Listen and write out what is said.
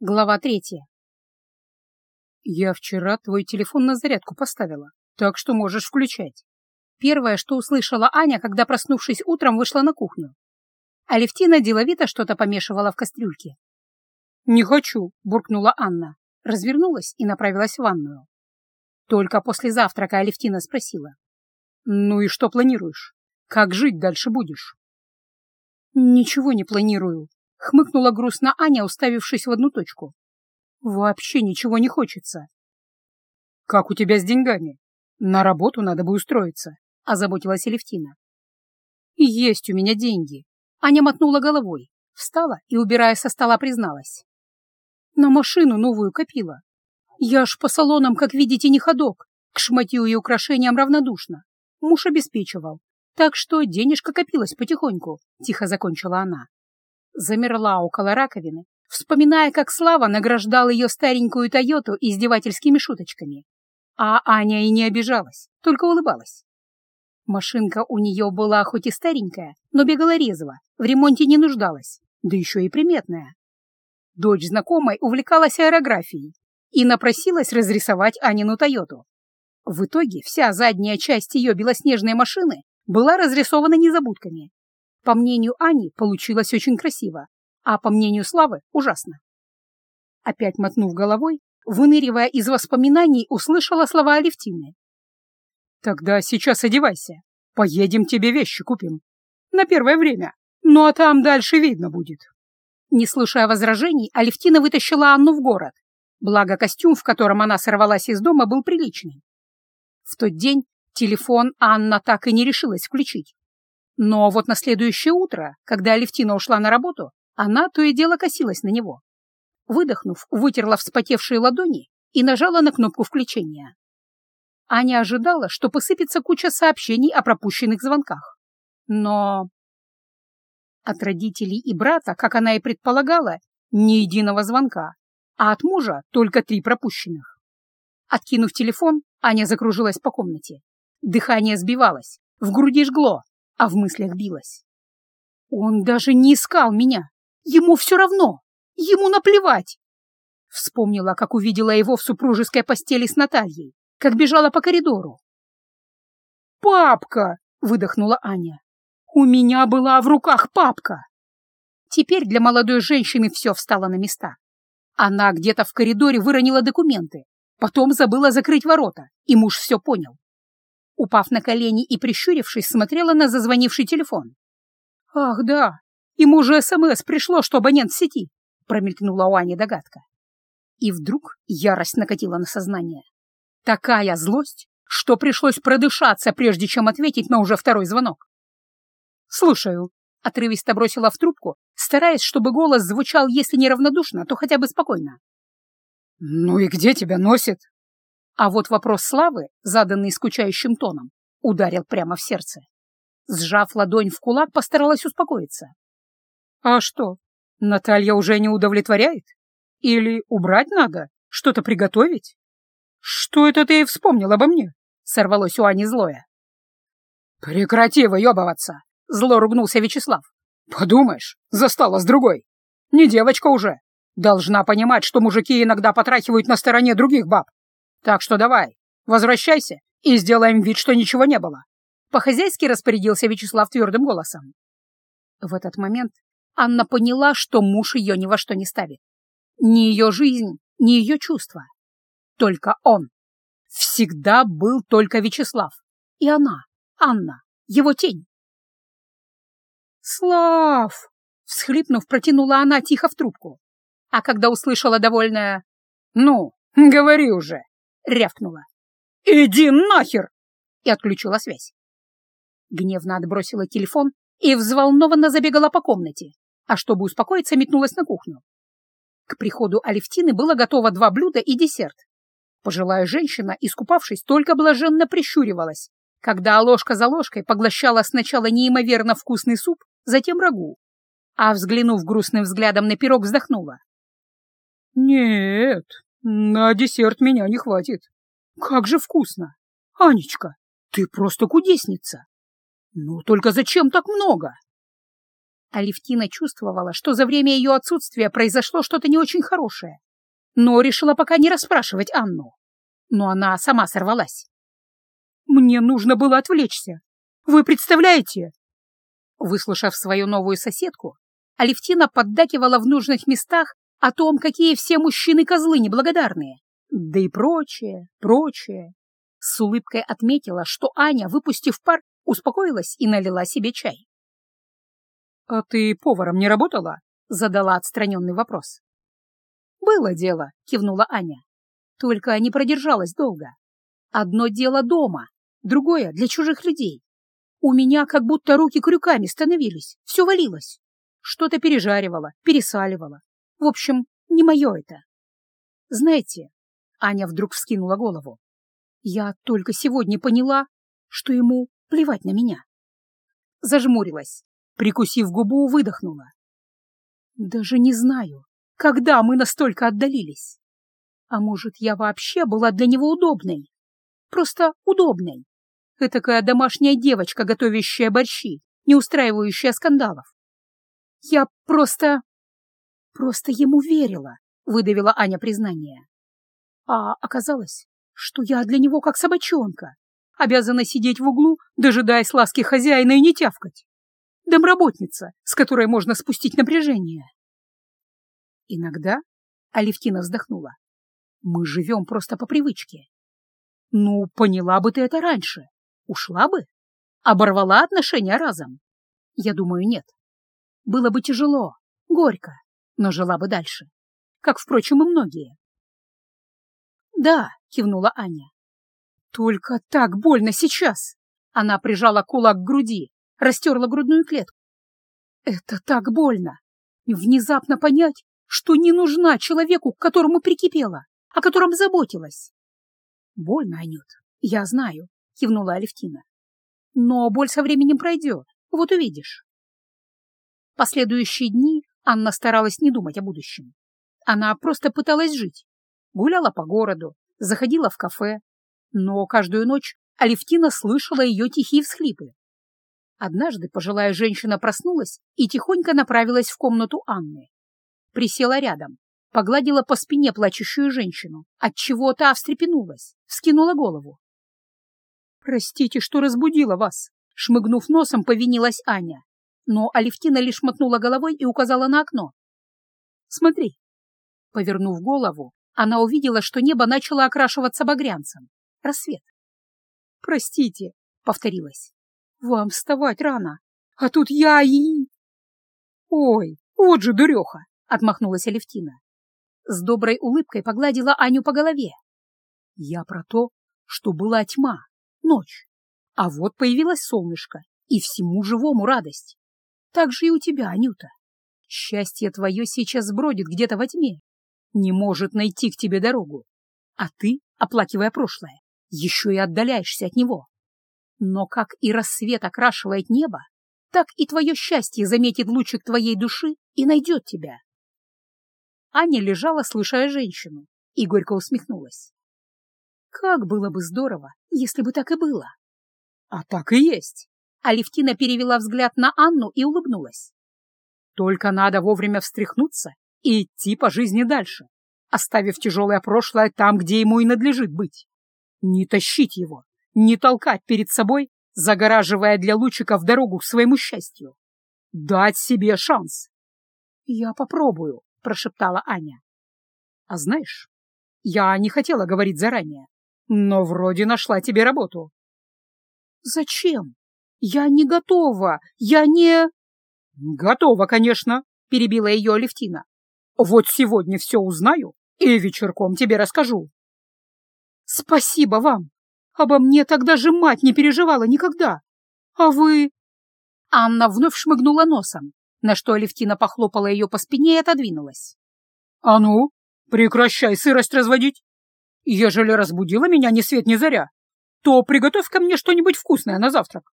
Глава третья. «Я вчера твой телефон на зарядку поставила, так что можешь включать». Первое, что услышала Аня, когда, проснувшись утром, вышла на кухню. Алевтина деловито что-то помешивала в кастрюльке. «Не хочу», — буркнула Анна, развернулась и направилась в ванную. Только после завтрака Алевтина спросила. «Ну и что планируешь? Как жить дальше будешь?» «Ничего не планирую», — хмыкнула грустно Аня, уставившись в одну точку. «Вообще ничего не хочется». «Как у тебя с деньгами? На работу надо бы устроиться», — озаботилась Алевтина. «Есть у меня деньги». Аня мотнула головой, встала и, убирая со стола, призналась. «На машину новую копила. Я ж по салонам, как видите, не ходок, к шматью и украшениям равнодушно. Муж обеспечивал, так что денежка копилась потихоньку», — тихо закончила она замерла около раковины, вспоминая, как Слава награждал ее старенькую Тойоту издевательскими шуточками. А Аня и не обижалась, только улыбалась. Машинка у нее была хоть и старенькая, но бегала резво, в ремонте не нуждалась, да еще и приметная. Дочь знакомой увлекалась аэрографией и напросилась разрисовать Анину Тойоту. В итоге вся задняя часть ее белоснежной машины была разрисована незабудками, по мнению Ани, получилось очень красиво, а по мнению Славы — ужасно. Опять мотнув головой, выныривая из воспоминаний, услышала слова Алевтины. «Тогда сейчас одевайся. Поедем тебе вещи купим. На первое время. Ну а там дальше видно будет». Не слушая возражений, Алевтина вытащила Анну в город. Благо, костюм, в котором она сорвалась из дома, был приличный. В тот день телефон Анна так и не решилась включить. Но вот на следующее утро, когда Алевтина ушла на работу, она то и дело косилась на него. Выдохнув, вытерла вспотевшие ладони и нажала на кнопку включения. Аня ожидала, что посыпется куча сообщений о пропущенных звонках. Но от родителей и брата, как она и предполагала, ни единого звонка, а от мужа только три пропущенных. Откинув телефон, Аня закружилась по комнате. Дыхание сбивалось, в груди жгло, а в мыслях билась. Он даже не искал меня. Ему все равно. Ему наплевать. Вспомнила, как увидела его в супружеской постели с Натальей, как бежала по коридору. «Папка!» — выдохнула Аня. «У меня была в руках папка!» Теперь для молодой женщины все встало на места. Она где-то в коридоре выронила документы, потом забыла закрыть ворота, и муж все понял. Упав на колени и прищурившись, смотрела на зазвонивший телефон. «Ах, да, ему же СМС пришло, что абонент в сети», — промелькнула у Ани догадка. И вдруг ярость накатила на сознание. Такая злость, что пришлось продышаться, прежде чем ответить на уже второй звонок. «Слушаю», — отрывисто бросила в трубку, стараясь, чтобы голос звучал, если не равнодушно, то хотя бы спокойно. «Ну и где тебя носит?» А вот вопрос Славы, заданный скучающим тоном, ударил прямо в сердце. Сжав ладонь в кулак, постаралась успокоиться. «А что, Наталья уже не удовлетворяет? Или убрать надо? Что-то приготовить? Что это ты вспомнил обо мне?» — сорвалось у Ани злое. «Прекрати выебываться!» — зло ругнулся Вячеслав. «Подумаешь, застала с другой. Не девочка уже. Должна понимать, что мужики иногда потрахивают на стороне других баб. Так что давай, возвращайся и сделаем вид, что ничего не было. По-хозяйски распорядился Вячеслав твердым голосом. В этот момент Анна поняла, что муж ее ни во что не ставит. Ни ее жизнь, ни ее чувства. Только он. Всегда был только Вячеслав. И она, Анна, его тень. «Слав!» — всхлипнув, протянула она тихо в трубку. А когда услышала довольное «Ну, говори уже!» Рявкнула. «Иди нахер!» и отключила связь. Гневно отбросила телефон и взволнованно забегала по комнате, а чтобы успокоиться, метнулась на кухню. К приходу Алевтины было готово два блюда и десерт. Пожилая женщина, искупавшись, только блаженно прищуривалась, когда ложка за ложкой поглощала сначала неимоверно вкусный суп, затем рагу, а, взглянув грустным взглядом на пирог, вздохнула. «Нет, на десерт меня не хватит. Как же вкусно! Анечка, ты просто кудесница! Ну, только зачем так много? Алевтина чувствовала, что за время ее отсутствия произошло что-то не очень хорошее, но решила пока не расспрашивать Анну. Но она сама сорвалась. «Мне нужно было отвлечься. Вы представляете?» Выслушав свою новую соседку, Алевтина поддакивала в нужных местах о том, какие все мужчины-козлы неблагодарные, да и прочее, прочее. С улыбкой отметила, что Аня, выпустив пар, успокоилась и налила себе чай. «А ты поваром не работала?» — задала отстраненный вопрос. «Было дело», — кивнула Аня. «Только не продержалась долго. Одно дело дома, другое — для чужих людей. У меня как будто руки крюками становились, все валилось. Что-то пережаривала, пересаливала. В общем, не мое это. Знаете, Аня вдруг вскинула голову. Я только сегодня поняла, что ему плевать на меня. Зажмурилась, прикусив губу, выдохнула. Даже не знаю, когда мы настолько отдалились. А может, я вообще была для него удобной? Просто удобной. Этакая домашняя девочка, готовящая борщи, не устраивающая скандалов. Я просто... просто ему верила, выдавила Аня признание. А оказалось, что я для него как собачонка, обязана сидеть в углу, дожидаясь ласки хозяина и не тявкать. Домработница, с которой можно спустить напряжение. Иногда Алевтина вздохнула. Мы живем просто по привычке. Ну, поняла бы ты это раньше. Ушла бы? Оборвала отношения разом? Я думаю, нет. Было бы тяжело, горько, но жила бы дальше. Как, впрочем, и многие. «Да», — кивнула Аня. «Только так больно сейчас!» Она прижала кулак к груди, растерла грудную клетку. «Это так больно! Внезапно понять, что не нужна человеку, к которому прикипела, о котором заботилась!» «Больно, Анют, я знаю», — кивнула Алевтина. «Но боль со временем пройдет, вот увидишь». Последующие дни Анна старалась не думать о будущем. Она просто пыталась жить. Гуляла по городу, заходила в кафе, но каждую ночь Алевтина слышала ее тихие всхлипы. Однажды пожилая женщина проснулась и тихонько направилась в комнату Анны. Присела рядом, погладила по спине плачущую женщину, отчего та встрепенулась, вскинула голову. «Простите, что разбудила вас», — шмыгнув носом, повинилась Аня. Но Алевтина лишь мотнула головой и указала на окно. «Смотри». Повернув голову, она увидела, что небо начало окрашиваться багрянцем. Рассвет. «Простите», — повторилась. «Вам вставать рано, а тут я и...» «Ой, вот же дуреха!» — отмахнулась Алевтина. С доброй улыбкой погладила Аню по голове. «Я про то, что была тьма, ночь, а вот появилось солнышко, и всему живому радость. Так же и у тебя, Анюта. Счастье твое сейчас бродит где-то во тьме, не может найти к тебе дорогу, а ты, оплакивая прошлое, еще и отдаляешься от него. Но как и рассвет окрашивает небо, так и твое счастье заметит лучик твоей души и найдет тебя. Аня лежала, слушая женщину, и горько усмехнулась. Как было бы здорово, если бы так и было. А так и есть. Алевтина перевела взгляд на Анну и улыбнулась. Только надо вовремя встряхнуться и идти по жизни дальше, оставив тяжелое прошлое там, где ему и надлежит быть. Не тащить его, не толкать перед собой, загораживая для лучиков дорогу к своему счастью. Дать себе шанс. «Я попробую», — прошептала Аня. «А знаешь, я не хотела говорить заранее, но вроде нашла тебе работу». «Зачем? Я не готова, я не...» «Готова, конечно», — перебила ее Алевтина. Вот сегодня все узнаю и вечерком тебе расскажу. Спасибо вам. Обо мне тогда же мать не переживала никогда. А вы... Анна вновь шмыгнула носом, на что Алевтина похлопала ее по спине и отодвинулась. А ну, прекращай сырость разводить. Ежели разбудила меня ни свет ни заря, то приготовь ко мне что-нибудь вкусное на завтрак.